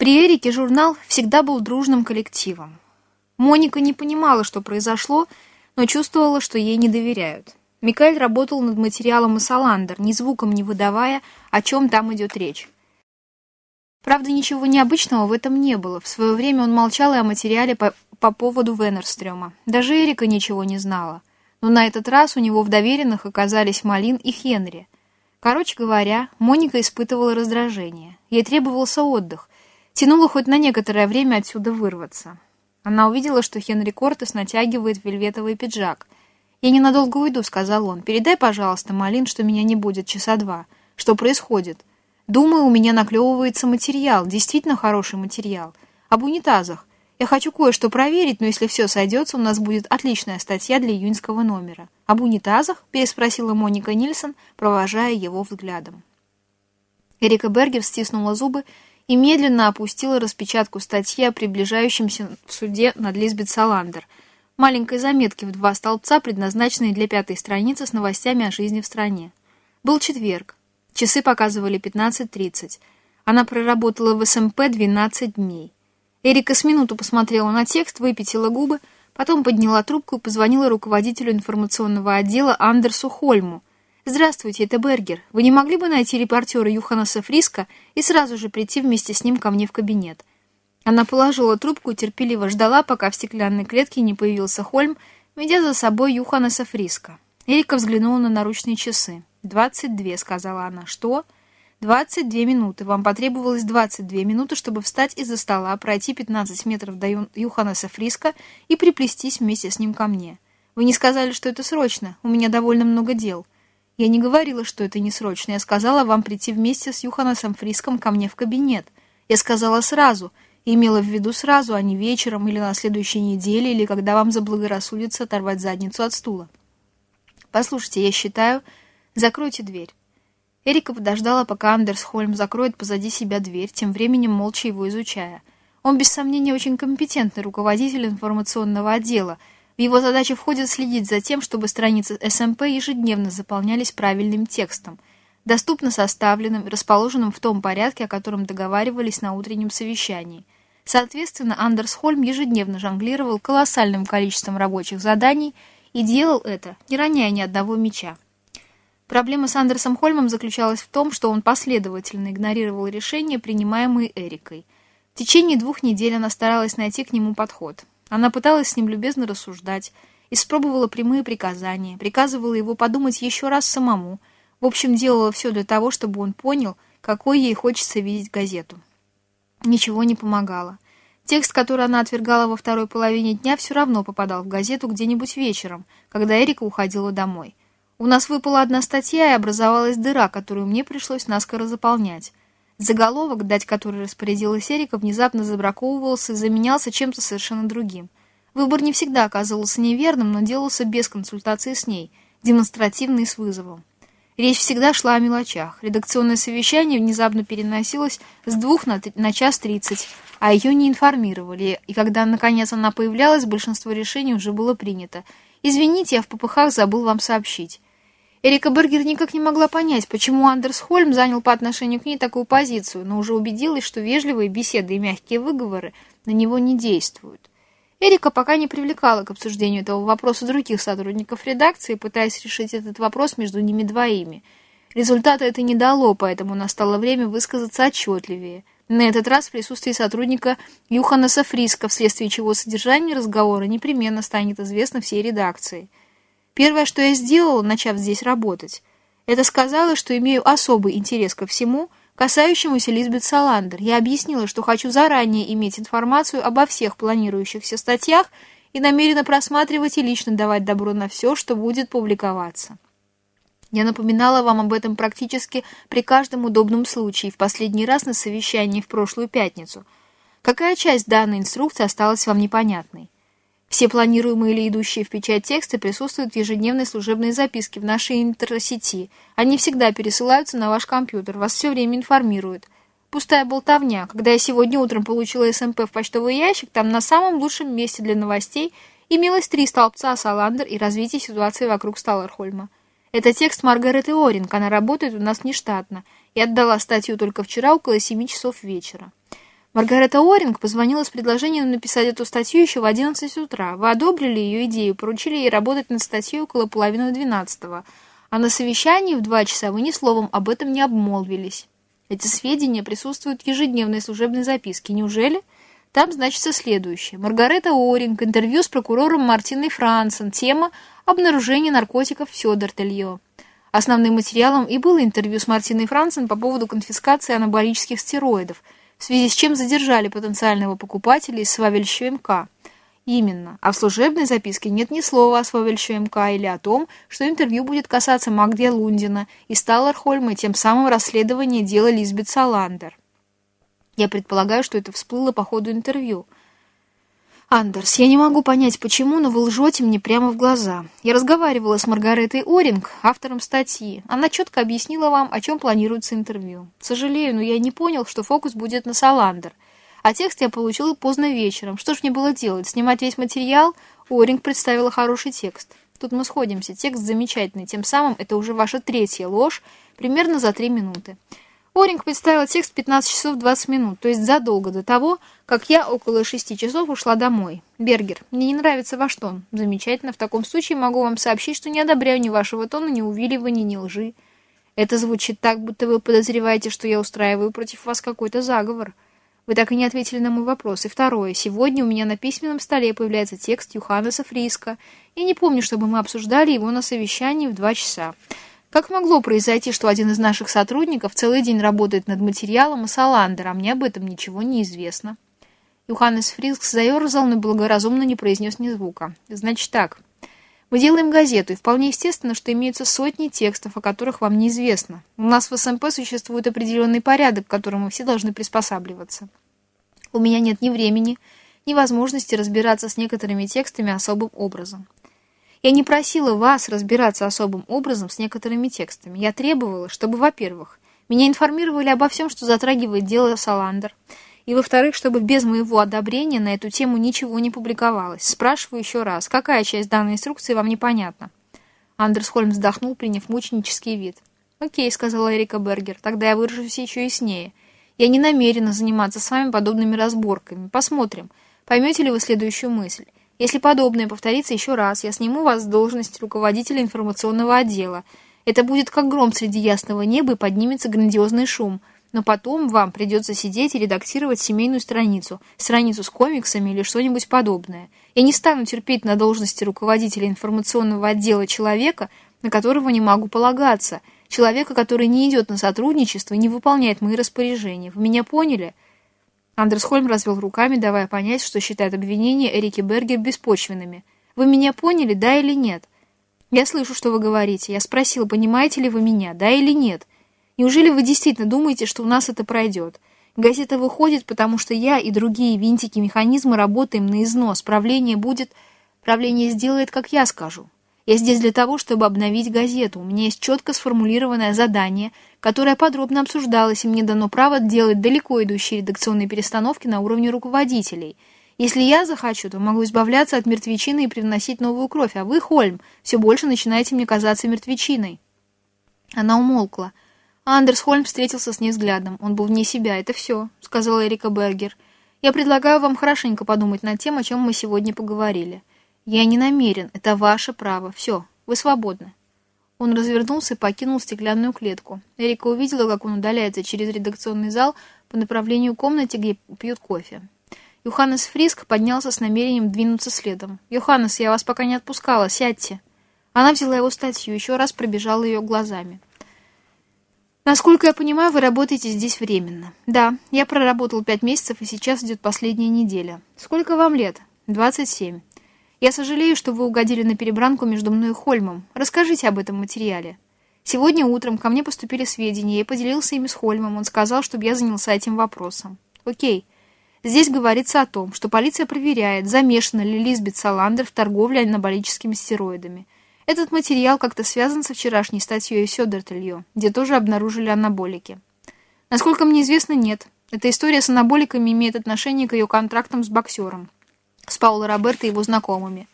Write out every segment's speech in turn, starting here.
При Эрике журнал всегда был дружным коллективом. Моника не понимала, что произошло, но чувствовала, что ей не доверяют. Микаэль работал над материалом и Саландер, ни звуком не выдавая, о чем там идет речь. Правда, ничего необычного в этом не было. В свое время он молчал и о материале по, по поводу Венерстрема. Даже Эрика ничего не знала. Но на этот раз у него в доверенных оказались Малин и Хенри. Короче говоря, Моника испытывала раздражение. Ей требовался отдых, Тянуло хоть на некоторое время отсюда вырваться. Она увидела, что Хенри Кортес натягивает вельветовый пиджак. «Я ненадолго уйду», — сказал он. «Передай, пожалуйста, Малин, что меня не будет часа два. Что происходит?» «Думаю, у меня наклевывается материал, действительно хороший материал. Об унитазах. Я хочу кое-что проверить, но если все сойдется, у нас будет отличная статья для июньского номера». «Об унитазах?» — переспросила Моника Нильсон, провожая его взглядом. Эрика Бергер стиснула зубы и медленно опустила распечатку статьи о приближающемся в суде над Лизбет Саландер, маленькой заметки в два столбца, предназначенной для пятой страницы с новостями о жизни в стране. Был четверг. Часы показывали 15.30. Она проработала в СМП 12 дней. Эрика с минуту посмотрела на текст, выпятила губы, потом подняла трубку и позвонила руководителю информационного отдела Андерсу Хольму, «Здравствуйте, это Бергер. Вы не могли бы найти репортера Юханаса Фриска и сразу же прийти вместе с ним ко мне в кабинет?» Она положила трубку и терпеливо ждала, пока в стеклянной клетке не появился Хольм, ведя за собой Юханаса Фриска. Эрика взглянула на наручные часы. «Двадцать две», — сказала она. «Что?» «Двадцать две минуты. Вам потребовалось двадцать две минуты, чтобы встать из-за стола, пройти пятнадцать метров до Юханаса Фриска и приплестись вместе с ним ко мне. Вы не сказали, что это срочно. У меня довольно много дел». Я не говорила, что это не срочно. Я сказала вам прийти вместе с Юханасом Фриском ко мне в кабинет. Я сказала сразу, и имела в виду сразу, а не вечером или на следующей неделе, или когда вам заблагорассудится оторвать задницу от стула. Послушайте, я считаю... Закройте дверь. Эрика подождала, пока Андерс Хольм закроет позади себя дверь, тем временем молча его изучая. Он, без сомнения, очень компетентный руководитель информационного отдела — в его задачи входит следить за тем, чтобы страницы СМП ежедневно заполнялись правильным текстом, доступно составленным расположенным в том порядке, о котором договаривались на утреннем совещании. Соответственно, Андерс Хольм ежедневно жонглировал колоссальным количеством рабочих заданий и делал это, не роняя ни одного меча. Проблема с Андерсом Хольмом заключалась в том, что он последовательно игнорировал решения, принимаемые Эрикой. В течение двух недель она старалась найти к нему подход. Она пыталась с ним любезно рассуждать, испробовала прямые приказания, приказывала его подумать еще раз самому, в общем, делала все для того, чтобы он понял, какой ей хочется видеть газету. Ничего не помогало. Текст, который она отвергала во второй половине дня, все равно попадал в газету где-нибудь вечером, когда Эрика уходила домой. У нас выпала одна статья, и образовалась дыра, которую мне пришлось наскоро заполнять. Заголовок, дать который распорядилась Эрика, внезапно забраковывался и заменялся чем-то совершенно другим. Выбор не всегда оказывался неверным, но делался без консультации с ней, демонстративно и с вызовом. Речь всегда шла о мелочах. Редакционное совещание внезапно переносилось с двух на, на час тридцать, а ее не информировали, и когда, наконец, она появлялась, большинство решений уже было принято. «Извините, я в попыхах забыл вам сообщить». Эрика Бергер никак не могла понять, почему Андерс Хольм занял по отношению к ней такую позицию, но уже убедилась, что вежливые беседы и мягкие выговоры на него не действуют. Эрика пока не привлекала к обсуждению этого вопроса других сотрудников редакции, пытаясь решить этот вопрос между ними двоими. Результата это не дало, поэтому настало время высказаться отчетливее. На этот раз в присутствии сотрудника Юханаса Фриска, вследствие чего содержание разговора непременно станет известно всей редакции. Первое, что я сделала, начав здесь работать, это сказала, что имею особый интерес ко всему, касающемуся Лизбет Саландер. Я объяснила, что хочу заранее иметь информацию обо всех планирующихся статьях и намерена просматривать и лично давать добро на все, что будет публиковаться. Я напоминала вам об этом практически при каждом удобном случае, в последний раз на совещании в прошлую пятницу. Какая часть данной инструкции осталась вам непонятной? Все планируемые или идущие в печать тексты присутствуют в ежедневной служебной записке в нашей интерсети. Они всегда пересылаются на ваш компьютер, вас все время информируют. Пустая болтовня. Когда я сегодня утром получила СМП в почтовый ящик, там на самом лучшем месте для новостей имелось три столбца Саландер и развитие ситуации вокруг Сталлерхольма. Это текст Маргареты Оринг, она работает у нас нештатно, и отдала статью только вчера около семи часов вечера. Маргарета Оринг позвонила с предложением написать эту статью еще в 11 утра. Вы одобрили ее идею, поручили ей работать над статьей около половины двенадцатого. А на совещании в два часа вы ни словом об этом не обмолвились. Эти сведения присутствуют в ежедневной служебной записке. Неужели? Там значится следующее. Маргарета Оринг, интервью с прокурором Мартиной Франсен, тема «Обнаружение наркотиков в Сёдертельё». Основным материалом и было интервью с Мартиной Франсен по поводу конфискации анаболических стероидов – в связи с чем задержали потенциального покупателя из Свавельщу МК. Именно. А в служебной записке нет ни слова о Свавельщу МК или о том, что интервью будет касаться Магде Лундина и Сталлархольма и тем самым расследования дела Лизбет Саландер. Я предполагаю, что это всплыло по ходу интервью – «Андерс, я не могу понять, почему, но вы лжете мне прямо в глаза. Я разговаривала с Маргаретой Оринг, автором статьи. Она четко объяснила вам, о чем планируется интервью. Сожалею, но я не понял, что фокус будет на Саландер. А текст я получила поздно вечером. Что ж мне было делать? Снимать весь материал? Оринг представила хороший текст. Тут мы сходимся. Текст замечательный. Тем самым это уже ваша третья ложь, примерно за три минуты. Оринг представила текст 15 часов 20 минут, то есть задолго до того, как я около 6 часов ушла домой. Бергер, мне не нравится ваш тон. Замечательно, в таком случае могу вам сообщить, что не одобряю ни вашего тона, ни увиливания, ни лжи. Это звучит так, будто вы подозреваете, что я устраиваю против вас какой-то заговор. Вы так и не ответили на мой вопрос. И второе. Сегодня у меня на письменном столе появляется текст Юханнеса Фриска. Я не помню, чтобы мы обсуждали его на совещании в два часа. Как могло произойти, что один из наших сотрудников целый день работает над материалом и Саландер, а мне об этом ничего не известно? Юханнес Фриск заерзал, но благоразумно не произнес ни звука. Значит так, мы делаем газету, и вполне естественно, что имеются сотни текстов, о которых вам неизвестно. У нас в СМП существует определенный порядок, к которому все должны приспосабливаться. У меня нет ни времени, ни возможности разбираться с некоторыми текстами особым образом. Я не просила вас разбираться особым образом с некоторыми текстами. Я требовала, чтобы, во-первых, меня информировали обо всем, что затрагивает дело Саландер, и, во-вторых, чтобы без моего одобрения на эту тему ничего не публиковалось. Спрашиваю еще раз, какая часть данной инструкции вам непонятна? Андерс Хольм вздохнул, приняв мученический вид. «Окей», — сказала Эрика Бергер, — «тогда я выражусь еще яснее. Я не намерена заниматься с вами подобными разборками. Посмотрим, поймете ли вы следующую мысль. Если подобное повторится еще раз, я сниму вас с должности руководителя информационного отдела. Это будет как гром среди ясного неба и поднимется грандиозный шум. Но потом вам придется сидеть и редактировать семейную страницу, страницу с комиксами или что-нибудь подобное. Я не стану терпеть на должности руководителя информационного отдела человека, на которого не могу полагаться, человека, который не идет на сотрудничество и не выполняет мои распоряжения. Вы меня поняли?» Андерс Хольм развел руками, давая понять, что считает обвинения Эрики Бергер беспочвенными. «Вы меня поняли, да или нет?» «Я слышу, что вы говорите. Я спросил, понимаете ли вы меня, да или нет? Неужели вы действительно думаете, что у нас это пройдет?» Газета выходит, потому что я и другие винтики-механизмы работаем на износ. Правление будет... Правление сделает, как я скажу. Я здесь для того, чтобы обновить газету. У меня есть четко сформулированное задание, которое подробно обсуждалось, и мне дано право делать далеко идущие редакционные перестановки на уровне руководителей. Если я захочу, то могу избавляться от мертвечины и привносить новую кровь, а вы, Хольм, все больше начинаете мне казаться мертвечиной». Она умолкла. Андерс Хольм встретился с ней взглядом. Он был вне себя. «Это все», — сказала Эрика Бергер. «Я предлагаю вам хорошенько подумать над тем, о чем мы сегодня поговорили». «Я не намерен. Это ваше право. Все, вы свободны». Он развернулся и покинул стеклянную клетку. Эрика увидела, как он удаляется через редакционный зал по направлению к комнате, где пьют кофе. Йоханнес Фриск поднялся с намерением двинуться следом. «Йоханнес, я вас пока не отпускала. Сядьте». Она взяла его статью, еще раз пробежала ее глазами. «Насколько я понимаю, вы работаете здесь временно». «Да, я проработал пять месяцев, и сейчас идет последняя неделя». «Сколько вам лет?» «Двадцать семь». Я сожалею, что вы угодили на перебранку между мной и Хольмом. Расскажите об этом материале. Сегодня утром ко мне поступили сведения, я поделился ими с Хольмом. Он сказал, чтобы я занялся этим вопросом. Окей. Здесь говорится о том, что полиция проверяет, замешана ли Лизбет Саландер в торговле анаболическими стероидами. Этот материал как-то связан со вчерашней статьей Сёдертельё, где тоже обнаружили анаболики. Насколько мне известно, нет. Эта история с анаболиками имеет отношение к ее контрактам с боксером с Пауло Роберто и его знакомыми.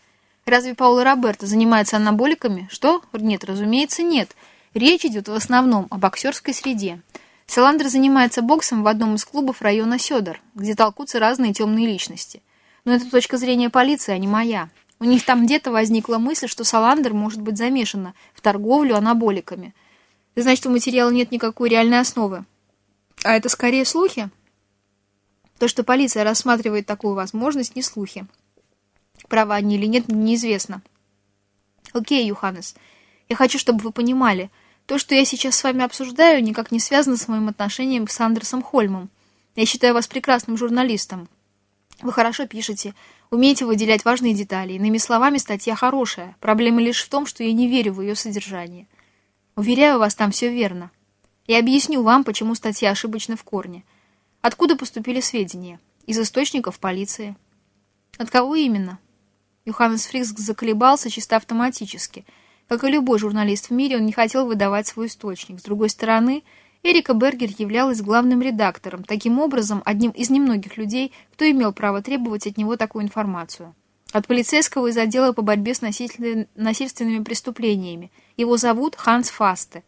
Разве Пауло Роберто занимается анаболиками? Что? Нет, разумеется, нет. Речь идет в основном о боксерской среде. Саландр занимается боксом в одном из клубов района Сёдор, где толкутся разные темные личности. Но это точка зрения полиции, а не моя. У них там где-то возникла мысль, что Саландер может быть замешана в торговлю анаболиками. Значит, у материала нет никакой реальной основы. А это скорее слухи? То, что полиция рассматривает такую возможность, не слухи. Правы они или нет, неизвестно. Окей, Юханес, я хочу, чтобы вы понимали, то, что я сейчас с вами обсуждаю, никак не связано с моим отношением с Андерсом Хольмом. Я считаю вас прекрасным журналистом. Вы хорошо пишете, умеете выделять важные детали. Иными словами, статья хорошая. Проблема лишь в том, что я не верю в ее содержание. Уверяю вас, там все верно. Я объясню вам, почему статья ошибочна в корне. Откуда поступили сведения? Из источников полиции. От кого именно? Йоханнес Фрикс заколебался чисто автоматически. Как и любой журналист в мире, он не хотел выдавать свой источник. С другой стороны, Эрика Бергер являлась главным редактором, таким образом, одним из немногих людей, кто имел право требовать от него такую информацию. От полицейского из отдела по борьбе с насильственными преступлениями. Его зовут Ханс Фасте.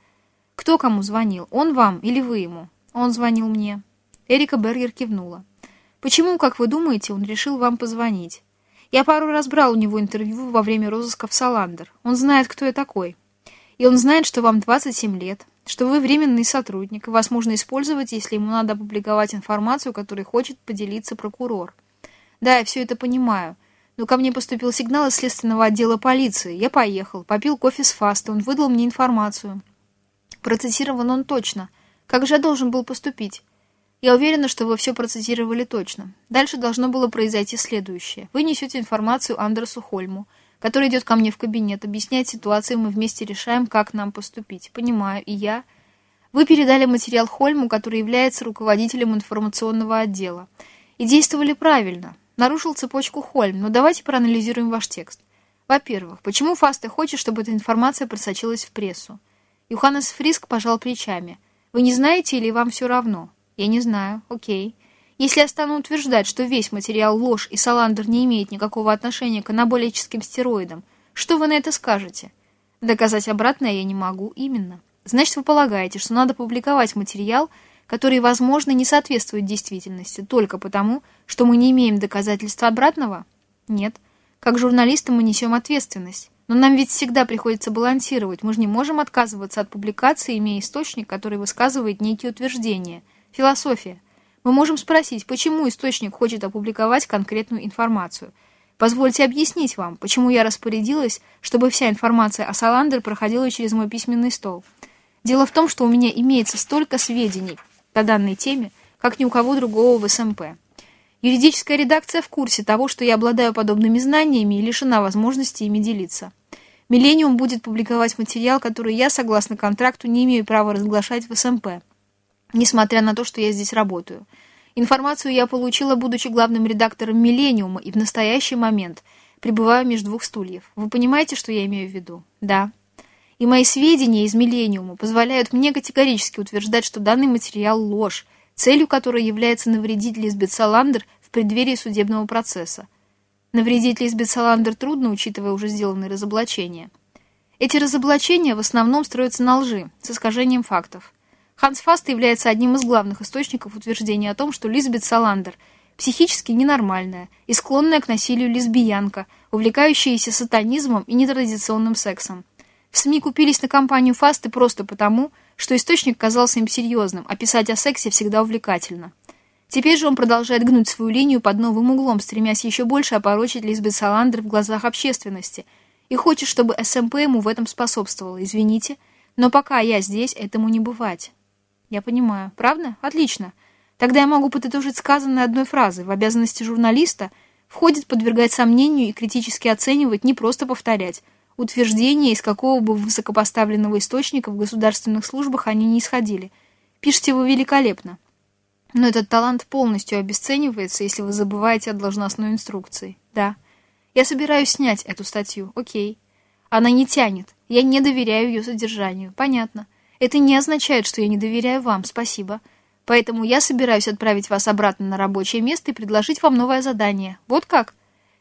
Кто кому звонил? Он вам или вы ему? Он звонил мне. Эрика Бергер кивнула. Почему, как вы думаете, он решил вам позвонить? Я пару раз брал у него интервью во время розыска в Саландер. Он знает, кто я такой. И он знает, что вам 27 лет, что вы временный сотрудник, и вас можно использовать, если ему надо опубликовать информацию, которой хочет поделиться прокурор. Да, я все это понимаю. Но ко мне поступил сигнал из следственного отдела полиции. Я поехал, попил кофе с Фаста, он выдал мне информацию. Процессирован он точно. Как же я должен был поступить? Я уверена, что вы все процитировали точно. Дальше должно было произойти следующее. Вы несете информацию Андерсу Хольму, который идет ко мне в кабинет, объясняет ситуацию, мы вместе решаем, как нам поступить. Понимаю, и я... Вы передали материал Хольму, который является руководителем информационного отдела. И действовали правильно. Нарушил цепочку Хольм, но давайте проанализируем ваш текст. Во-первых, почему Фасте хочет, чтобы эта информация просочилась в прессу? Юханнес Фриск пожал плечами. Вы не знаете или вам все равно? Я не знаю. Окей. Если я стану утверждать, что весь материал ложь и Саландер не имеет никакого отношения к анаболическим стероидам, что вы на это скажете? Доказать обратное я не могу. Именно. Значит, вы полагаете, что надо публиковать материал, который, возможно, не соответствует действительности, только потому, что мы не имеем доказательства обратного? Нет. Как журналисты мы несем ответственность. Но нам ведь всегда приходится балансировать. Мы же не можем отказываться от публикации, имея источник, который высказывает некие утверждения – Философия. Мы можем спросить, почему источник хочет опубликовать конкретную информацию. Позвольте объяснить вам, почему я распорядилась, чтобы вся информация о Саландер проходила через мой письменный стол. Дело в том, что у меня имеется столько сведений по данной теме, как ни у кого другого в СМП. Юридическая редакция в курсе того, что я обладаю подобными знаниями и лишена возможности ими делиться. Миллениум будет публиковать материал, который я, согласно контракту, не имею права разглашать в СМП несмотря на то, что я здесь работаю. Информацию я получила, будучи главным редактором «Миллениума», и в настоящий момент пребываю между двух стульев. Вы понимаете, что я имею в виду? Да. И мои сведения из «Миллениума» позволяют мне категорически утверждать, что данный материал – ложь, целью которой является навредить Лизбет Саландер в преддверии судебного процесса. Навредить Лизбет Саландер трудно, учитывая уже сделанные разоблачения. Эти разоблачения в основном строятся на лжи, с искажением фактов – Ханс Фаст является одним из главных источников утверждения о том, что Лизбет Саландер психически ненормальная и склонная к насилию лесбиянка, увлекающаяся сатанизмом и нетрадиционным сексом. В СМИ купились на компанию Фасты просто потому, что источник казался им серьезным, а писать о сексе всегда увлекательно. Теперь же он продолжает гнуть свою линию под новым углом, стремясь еще больше опорочить Лизбет Саландер в глазах общественности, и хочет, чтобы СМП ему в этом способствовало. Извините, но пока я здесь, этому не бывать. Я понимаю. Правда? Отлично. Тогда я могу подытожить сказанное одной фразой. В обязанности журналиста входит подвергать сомнению и критически оценивать, не просто повторять. Утверждения, из какого бы высокопоставленного источника в государственных службах они не исходили. Пишите вы великолепно. Но этот талант полностью обесценивается, если вы забываете о должностной инструкции. Да. Я собираюсь снять эту статью. Окей. Она не тянет. Я не доверяю ее содержанию. Понятно. Это не означает, что я не доверяю вам, спасибо. Поэтому я собираюсь отправить вас обратно на рабочее место и предложить вам новое задание. Вот как?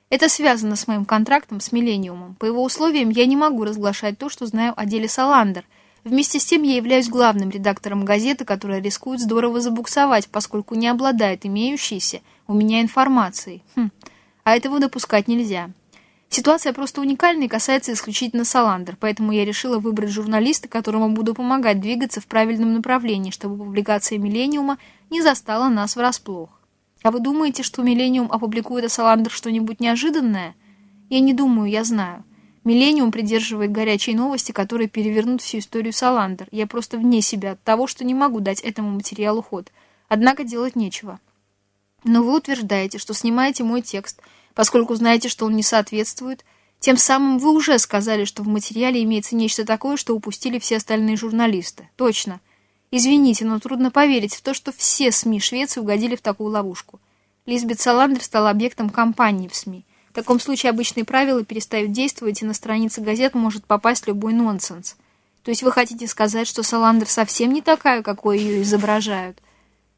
Это связано с моим контрактом с Миллениумом. По его условиям я не могу разглашать то, что знаю о деле Саландер, Вместе с тем я являюсь главным редактором газеты, которая рискует здорово забуксовать, поскольку не обладает имеющейся у меня информацией. Хм. А этого допускать нельзя. Ситуация просто уникальна и касается исключительно Саландер, поэтому я решила выбрать журналиста, которому буду помогать двигаться в правильном направлении, чтобы публикация «Миллениума» не застала нас врасплох. А вы думаете, что «Миллениум» опубликует о Саландер что-нибудь неожиданное? Я не думаю, я знаю. «Миллениум» придерживает горячие новости, которые перевернут всю историю Саландер. Я просто вне себя от того, что не могу дать этому материалу ход. Однако делать нечего. Но вы утверждаете, что снимаете мой текст – поскольку знаете, что он не соответствует. Тем самым вы уже сказали, что в материале имеется нечто такое, что упустили все остальные журналисты. Точно. Извините, но трудно поверить в то, что все СМИ Швеции угодили в такую ловушку. Лизбет Саландер стала объектом кампании в СМИ. В таком случае обычные правила перестают действовать, и на страницы газет может попасть любой нонсенс. То есть вы хотите сказать, что Саландер совсем не такая, какой ее изображают?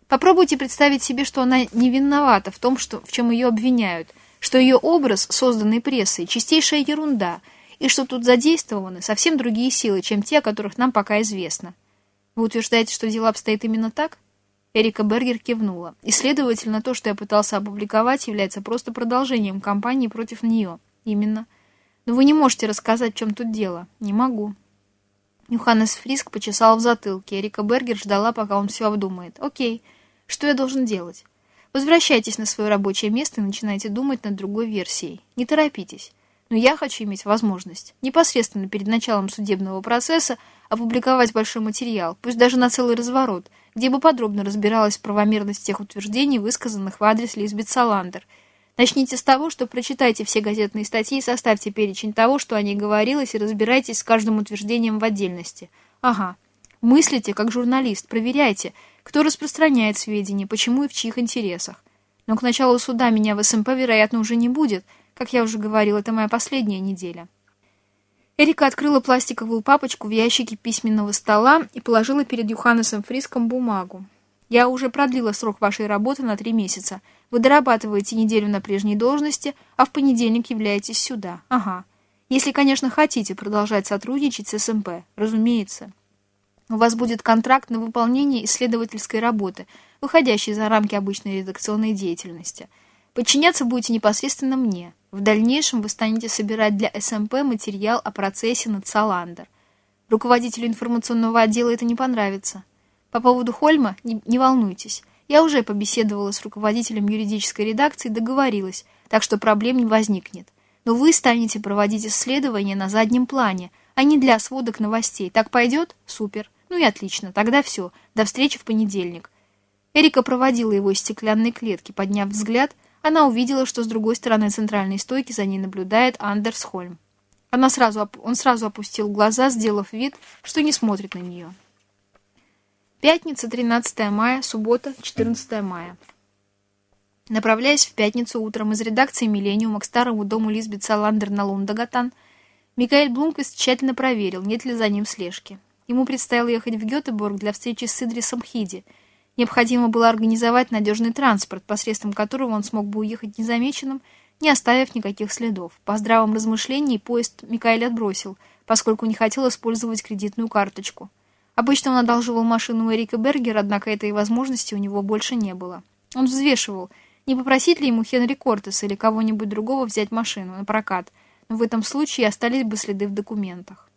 Попробуйте представить себе, что она не виновата в том, что, в чем ее обвиняют – что ее образ, созданный прессой, чистейшая ерунда, и что тут задействованы совсем другие силы, чем те, о которых нам пока известно. Вы утверждаете, что дело обстоит именно так? Эрика Бергер кивнула. И, следовательно, то, что я пытался опубликовать, является просто продолжением кампании против нее. Именно. Но вы не можете рассказать, в чем тут дело. Не могу. Юханнес Фриск почесал в затылке. Эрика Бергер ждала, пока он все обдумает. Окей. Что я должен делать? Возвращайтесь на свое рабочее место и начинайте думать над другой версией. Не торопитесь. Но я хочу иметь возможность непосредственно перед началом судебного процесса опубликовать большой материал, пусть даже на целый разворот, где бы подробно разбиралась правомерность тех утверждений, высказанных в адрес Лизбет Саландер. Начните с того, что прочитайте все газетные статьи и составьте перечень того, что о ней говорилось, и разбирайтесь с каждым утверждением в отдельности. Ага. Мыслите как журналист, проверяйте – кто распространяет сведения, почему и в чьих интересах. Но к началу суда меня в СМП, вероятно, уже не будет. Как я уже говорил, это моя последняя неделя. Эрика открыла пластиковую папочку в ящике письменного стола и положила перед Юханнесом Фриском бумагу. «Я уже продлила срок вашей работы на три месяца. Вы дорабатываете неделю на прежней должности, а в понедельник являетесь сюда. Ага. Если, конечно, хотите продолжать сотрудничать с СМП. Разумеется». У вас будет контракт на выполнение исследовательской работы, выходящей за рамки обычной редакционной деятельности. Подчиняться будете непосредственно мне. В дальнейшем вы станете собирать для СМП материал о процессе над Саландер. Руководителю информационного отдела это не понравится. По поводу Хольма не, не волнуйтесь. Я уже побеседовала с руководителем юридической редакции и договорилась, так что проблем не возникнет. Но вы станете проводить исследования на заднем плане, а не для сводок новостей. Так пойдет? Супер. Ну и отлично, тогда все. До встречи в понедельник. Эрика проводила его из стеклянной клетки. Подняв взгляд, она увидела, что с другой стороны центральной стойки за ней наблюдает Андерс Хольм. Она сразу, он сразу опустил глаза, сделав вид, что не смотрит на нее. Пятница, 13 мая, суббота, 14 мая. Направляясь в пятницу утром из редакции «Миллениума» к старому дому Лизбет Саландер на Лундагатан, Микаэль Блумквист тщательно проверил, нет ли за ним слежки. Ему предстояло ехать в Гетеборг для встречи с Идрисом Хиди. Необходимо было организовать надежный транспорт, посредством которого он смог бы уехать незамеченным, не оставив никаких следов. По здравом размышлении поезд Микаэль отбросил, поскольку не хотел использовать кредитную карточку. Обычно он одалживал машину Эрика Бергера, однако этой возможности у него больше не было. Он взвешивал, не попросить ли ему Хенри Кортеса или кого-нибудь другого взять машину на прокат, но в этом случае остались бы следы в документах.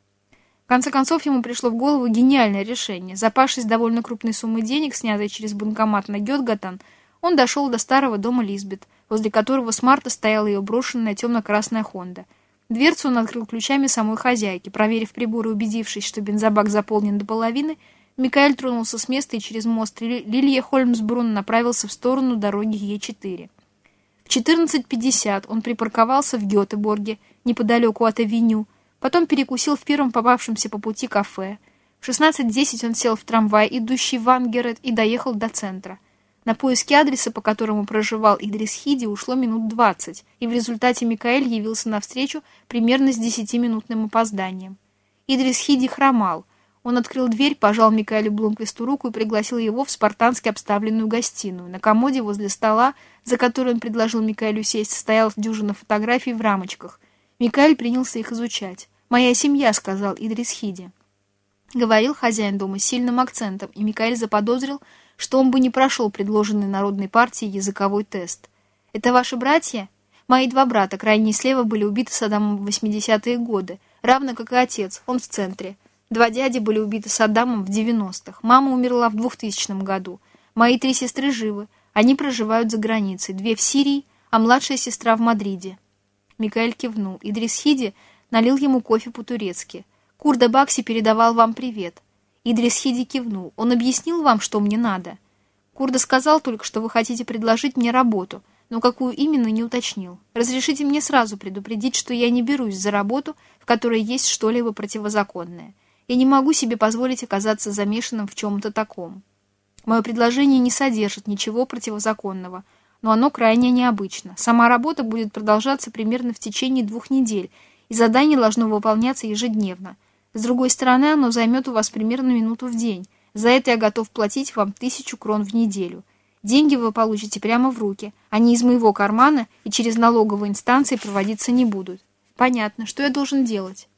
В конце концов, ему пришло в голову гениальное решение. Запавшись довольно крупной суммой денег, снятой через банкомат на Гетгатан, он дошел до старого дома Лизбет, возле которого с марта стояла ее брошенная темно-красная Хонда. Дверцу он открыл ключами самой хозяйки. Проверив прибор и убедившись, что бензобак заполнен до половины, Микаэль тронулся с места и через мост Лилия Хольмсбрун направился в сторону дороги Е4. В 14.50 он припарковался в Гетеборге, неподалеку от авеню, Потом перекусил в первом попавшемся по пути кафе. В 16.10 он сел в трамвай, идущий в Ангерет, и доехал до центра. На поиски адреса, по которому проживал Идрис Хиди, ушло минут 20, и в результате Микаэль явился навстречу примерно с десятиминутным опозданием. Идрис Хиди хромал. Он открыл дверь, пожал Микаэлю Блумквисту руку и пригласил его в спартански обставленную гостиную. На комоде возле стола, за который он предложил Микаэлю сесть, стояла дюжина фотографий в рамочках. Микаэль принялся их изучать. «Моя семья», — сказал Идрис Хиди. — говорил хозяин дома с сильным акцентом, и Микаэль заподозрил, что он бы не прошел предложенный Народной партией языковой тест. «Это ваши братья?» «Мои два брата, крайние слева, были убиты Саддамом в 80-е годы, равно как и отец, он в центре. Два дяди были убиты Саддамом в 90-х. Мама умерла в 2000 году. Мои три сестры живы. Они проживают за границей. Две в Сирии, а младшая сестра в Мадриде». Микаэль кивнул. Идрис Хиди налил ему кофе по-турецки. «Курда Бакси передавал вам привет». Идрис Хиди кивнул. «Он объяснил вам, что мне надо?» Курда сказал только, что вы хотите предложить мне работу, но какую именно не уточнил. Разрешите мне сразу предупредить, что я не берусь за работу, в которой есть что-либо противозаконное. Я не могу себе позволить оказаться замешанным в чем-то таком. Мое предложение не содержит ничего противозаконного, но оно крайне необычно. Сама работа будет продолжаться примерно в течение двух недель, и задание должно выполняться ежедневно. С другой стороны, оно займет у вас примерно минуту в день. За это я готов платить вам тысячу крон в неделю. Деньги вы получите прямо в руки. Они из моего кармана и через налоговые инстанции проводиться не будут. Понятно. Что я должен делать?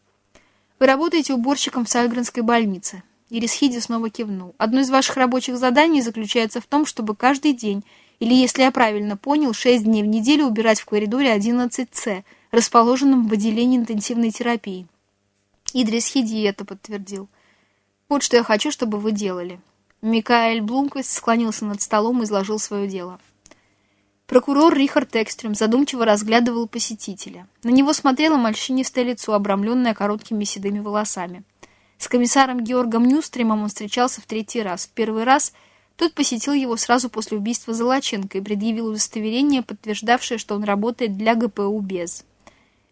Вы работаете уборщиком в Сальгренской больнице. Ирис Хиди снова кивнул. Одно из ваших рабочих заданий заключается в том, чтобы каждый день, или, если я правильно понял, 6 дней в неделю убирать в коридоре 11С, расположенном в отделении интенсивной терапии. Идрис Хиди это подтвердил. «Вот что я хочу, чтобы вы делали». Микаэль Блумквист склонился над столом и изложил свое дело. Прокурор Рихард Экстрем задумчиво разглядывал посетителя. На него смотрело морщинистое лицо, обрамленное короткими седыми волосами. С комиссаром Георгом Нюстримом он встречался в третий раз. В первый раз тот посетил его сразу после убийства Золоченко и предъявил удостоверение, подтверждавшее, что он работает для ГПУ без.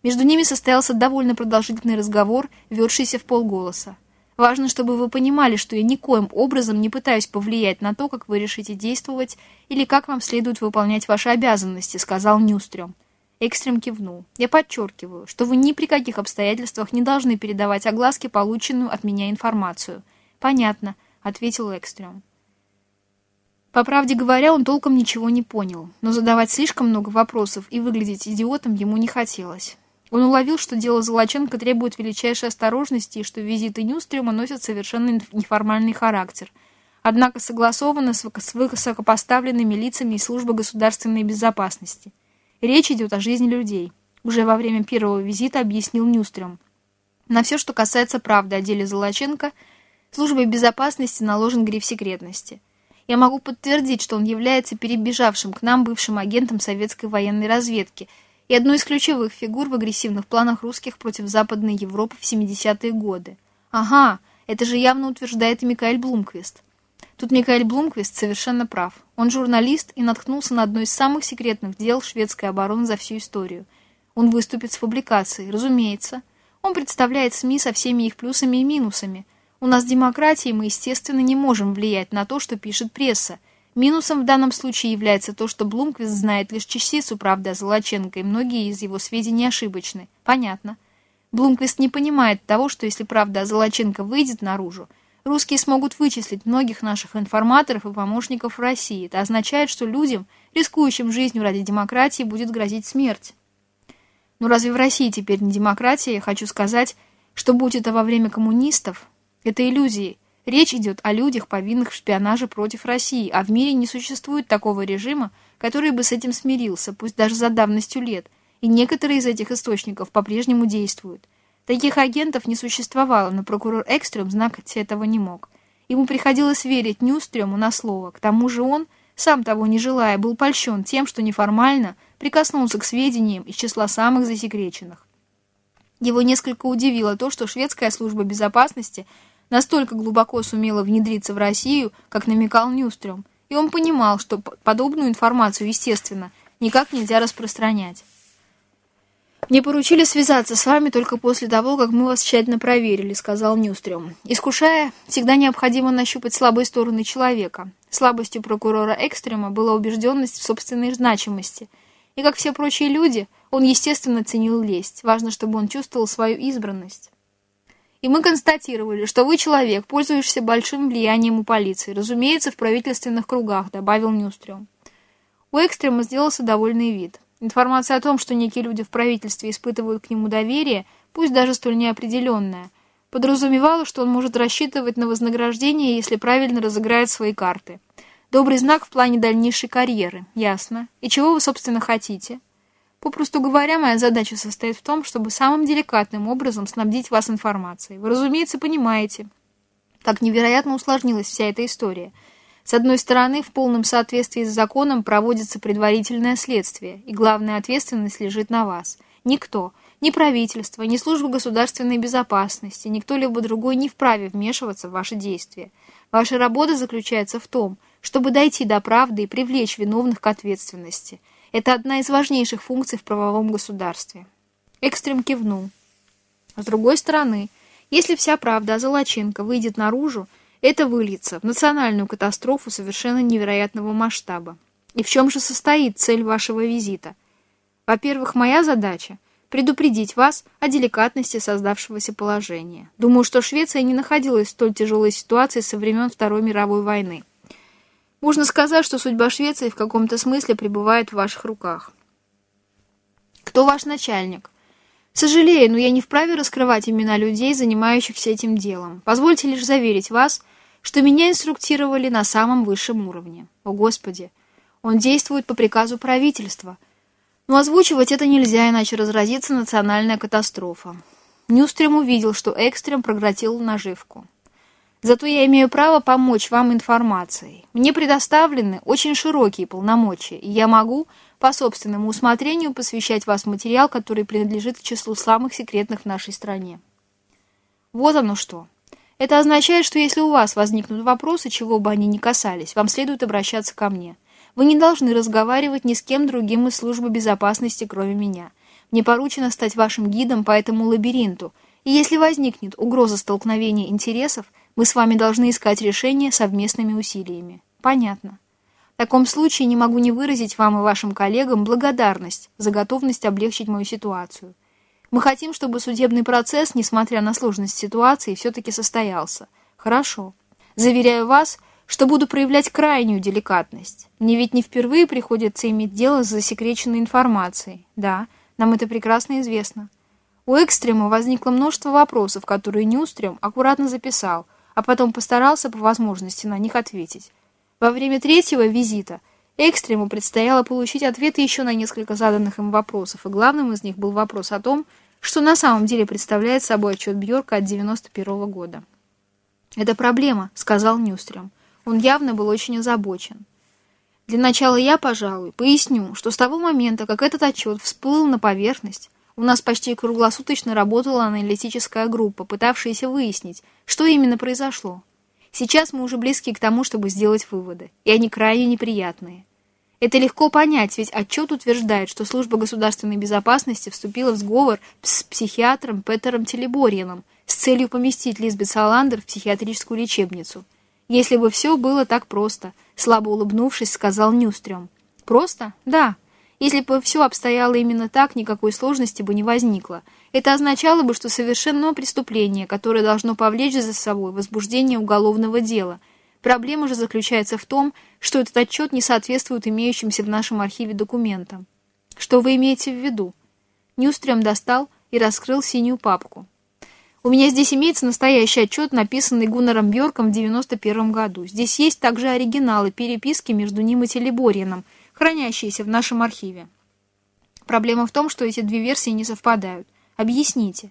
Между ними состоялся довольно продолжительный разговор, вершийся в полголоса. Важно, чтобы вы понимали, что я никоим образом не пытаюсь повлиять на то, как вы решите действовать или как вам следует выполнять ваши обязанности», — сказал Нюстрем. Экстрем кивнул. «Я подчеркиваю, что вы ни при каких обстоятельствах не должны передавать огласке полученную от меня информацию». «Понятно», — ответил Экстрем. По правде говоря, он толком ничего не понял, но задавать слишком много вопросов и выглядеть идиотом ему не хотелось. Он уловил, что дело Золоченко требует величайшей осторожности и что визиты Нюстрема носят совершенно неформальный характер. Однако согласовано с высокопоставленными лицами из службы государственной безопасности. Речь идет о жизни людей. Уже во время первого визита объяснил Нюстрем. На все, что касается правды о деле Золоченко, службой безопасности наложен гриф секретности. Я могу подтвердить, что он является перебежавшим к нам бывшим агентом советской военной разведки – и одной из ключевых фигур в агрессивных планах русских против Западной Европы в 70-е годы. Ага, это же явно утверждает и Микаэль Блумквист. Тут Микаэль Блумквист совершенно прав. Он журналист и наткнулся на одно из самых секретных дел шведской обороны за всю историю. Он выступит с публикацией, разумеется. Он представляет СМИ со всеми их плюсами и минусами. У нас демократия, и мы, естественно, не можем влиять на то, что пишет пресса – Минусом в данном случае является то, что Блумквист знает лишь частицу правды о Золоченко, и многие из его сведений ошибочны. Понятно. Блумквист не понимает того, что если правда о Золоченко выйдет наружу, русские смогут вычислить многих наших информаторов и помощников в России. Это означает, что людям, рискующим жизнью ради демократии, будет грозить смерть. Но разве в России теперь не демократия? Я хочу сказать, что будь это во время коммунистов, это иллюзии. Речь идет о людях, повинных в шпионаже против России, а в мире не существует такого режима, который бы с этим смирился, пусть даже за давностью лет, и некоторые из этих источников по-прежнему действуют. Таких агентов не существовало, но прокурор Экстрем знать этого не мог. Ему приходилось верить Нюстрему на слово. К тому же он, сам того не желая, был польщен тем, что неформально прикоснулся к сведениям из числа самых засекреченных. Его несколько удивило то, что шведская служба безопасности – настолько глубоко сумела внедриться в Россию, как намекал Нюстрем, и он понимал, что подобную информацию, естественно, никак нельзя распространять. «Мне поручили связаться с вами только после того, как мы вас тщательно проверили», — сказал Нюстрем. «Искушая, всегда необходимо нащупать слабые стороны человека. Слабостью прокурора Экстрема была убежденность в собственной значимости. И, как все прочие люди, он, естественно, ценил лесть. Важно, чтобы он чувствовал свою избранность. И мы констатировали, что вы человек, пользующийся большим влиянием у полиции, разумеется, в правительственных кругах», — добавил Нюстрем. У Экстрема сделался довольный вид. Информация о том, что некие люди в правительстве испытывают к нему доверие, пусть даже столь неопределенная, подразумевало, что он может рассчитывать на вознаграждение, если правильно разыграет свои карты. Добрый знак в плане дальнейшей карьеры. Ясно. И чего вы, собственно, хотите? Попросту говоря, моя задача состоит в том, чтобы самым деликатным образом снабдить вас информацией. Вы, разумеется, понимаете, как невероятно усложнилась вся эта история. С одной стороны, в полном соответствии с законом проводится предварительное следствие, и главная ответственность лежит на вас. Никто, ни правительство, ни служба государственной безопасности, ни кто-либо другой не вправе вмешиваться в ваши действия. Ваша работа заключается в том, чтобы дойти до правды и привлечь виновных к ответственности – это одна из важнейших функций в правовом государстве. Экстрем кивнул. С другой стороны, если вся правда о Золоченко выйдет наружу, это выльется в национальную катастрофу совершенно невероятного масштаба. И в чем же состоит цель вашего визита? Во-первых, моя задача – предупредить вас о деликатности создавшегося положения. Думаю, что Швеция не находилась в столь тяжелой ситуации со времен Второй мировой войны. Можно сказать, что судьба Швеции в каком-то смысле пребывает в ваших руках. Кто ваш начальник? Сожалею, но я не вправе раскрывать имена людей, занимающихся этим делом. Позвольте лишь заверить вас, что меня инструктировали на самом высшем уровне. О, Господи! Он действует по приказу правительства. Но озвучивать это нельзя, иначе разразится национальная катастрофа. Ньюстрем увидел, что Экстрем прекратил наживку. Зато я имею право помочь вам информацией. Мне предоставлены очень широкие полномочия, и я могу по собственному усмотрению посвящать вас материал, который принадлежит к числу самых секретных в нашей стране. Вот оно что. Это означает, что если у вас возникнут вопросы, чего бы они ни касались, вам следует обращаться ко мне. Вы не должны разговаривать ни с кем другим из службы безопасности, кроме меня. Мне поручено стать вашим гидом по этому лабиринту, и если возникнет угроза столкновения интересов, мы с вами должны искать решение совместными усилиями. Понятно. В таком случае не могу не выразить вам и вашим коллегам благодарность за готовность облегчить мою ситуацию. Мы хотим, чтобы судебный процесс, несмотря на сложность ситуации, все-таки состоялся. Хорошо. Заверяю вас, что буду проявлять крайнюю деликатность. Мне ведь не впервые приходится иметь дело с засекреченной информацией. Да, нам это прекрасно известно. У Экстрема возникло множество вопросов, которые Ньюстрем аккуратно записал, а потом постарался по возможности на них ответить. Во время третьего визита Экстрему предстояло получить ответы еще на несколько заданных им вопросов, и главным из них был вопрос о том, что на самом деле представляет собой отчет Бьорка от 91 -го года. «Это проблема», — сказал Нюстрем. Он явно был очень озабочен. Для начала я, пожалуй, поясню, что с того момента, как этот отчет всплыл на поверхность, у нас почти круглосуточно работала аналитическая группа, пытавшаяся выяснить, что именно произошло. Сейчас мы уже близки к тому, чтобы сделать выводы, и они крайне неприятные. Это легко понять, ведь отчет утверждает, что Служба государственной безопасности вступила в сговор с психиатром Петером Телеборьяном с целью поместить Лизбет Саландер в психиатрическую лечебницу. Если бы все было так просто, слабо улыбнувшись, сказал Нюстрем. Просто? Да. Если бы все обстояло именно так, никакой сложности бы не возникло. Это означало бы, что совершено преступление, которое должно повлечь за собой возбуждение уголовного дела. Проблема же заключается в том, что этот отчет не соответствует имеющимся в нашем архиве документам. Что вы имеете в виду? Ньюстрем достал и раскрыл синюю папку. У меня здесь имеется настоящий отчет, написанный Гуннером Бьорком в 91 году. Здесь есть также оригиналы, переписки между ним и Телеборьяном – хранящиеся в нашем архиве. Проблема в том, что эти две версии не совпадают. Объясните.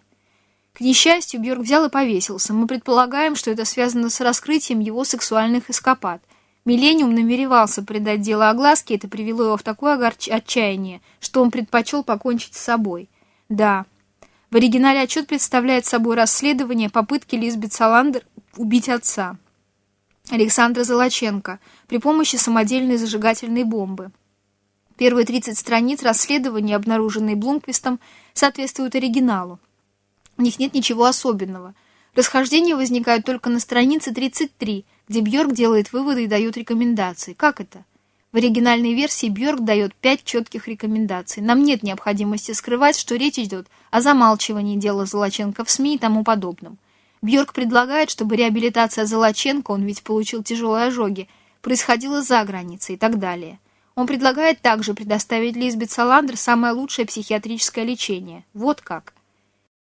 К несчастью, Бьорк взял и повесился. Мы предполагаем, что это связано с раскрытием его сексуальных эскапад. Миллениум намеревался придать дело огласке, это привело его в такое отчаяние, что он предпочел покончить с собой. Да, в оригинале отчет представляет собой расследование попытки Лизбет Саландер убить отца. Александра Золоченко при помощи самодельной зажигательной бомбы. Первые 30 страниц расследования, обнаруженные Блумквистом, соответствуют оригиналу. В них нет ничего особенного. Расхождения возникают только на странице 33, где Бьорк делает выводы и дает рекомендации. Как это? В оригинальной версии Бьорк дает пять четких рекомендаций. Нам нет необходимости скрывать, что речь идет о замалчивании дела Золоченко в СМИ и тому подобном. Бьорк предлагает, чтобы реабилитация Золоченко, он ведь получил тяжелые ожоги, происходила за границей и так далее. Он предлагает также предоставить Лизбет Саландер самое лучшее психиатрическое лечение. Вот как.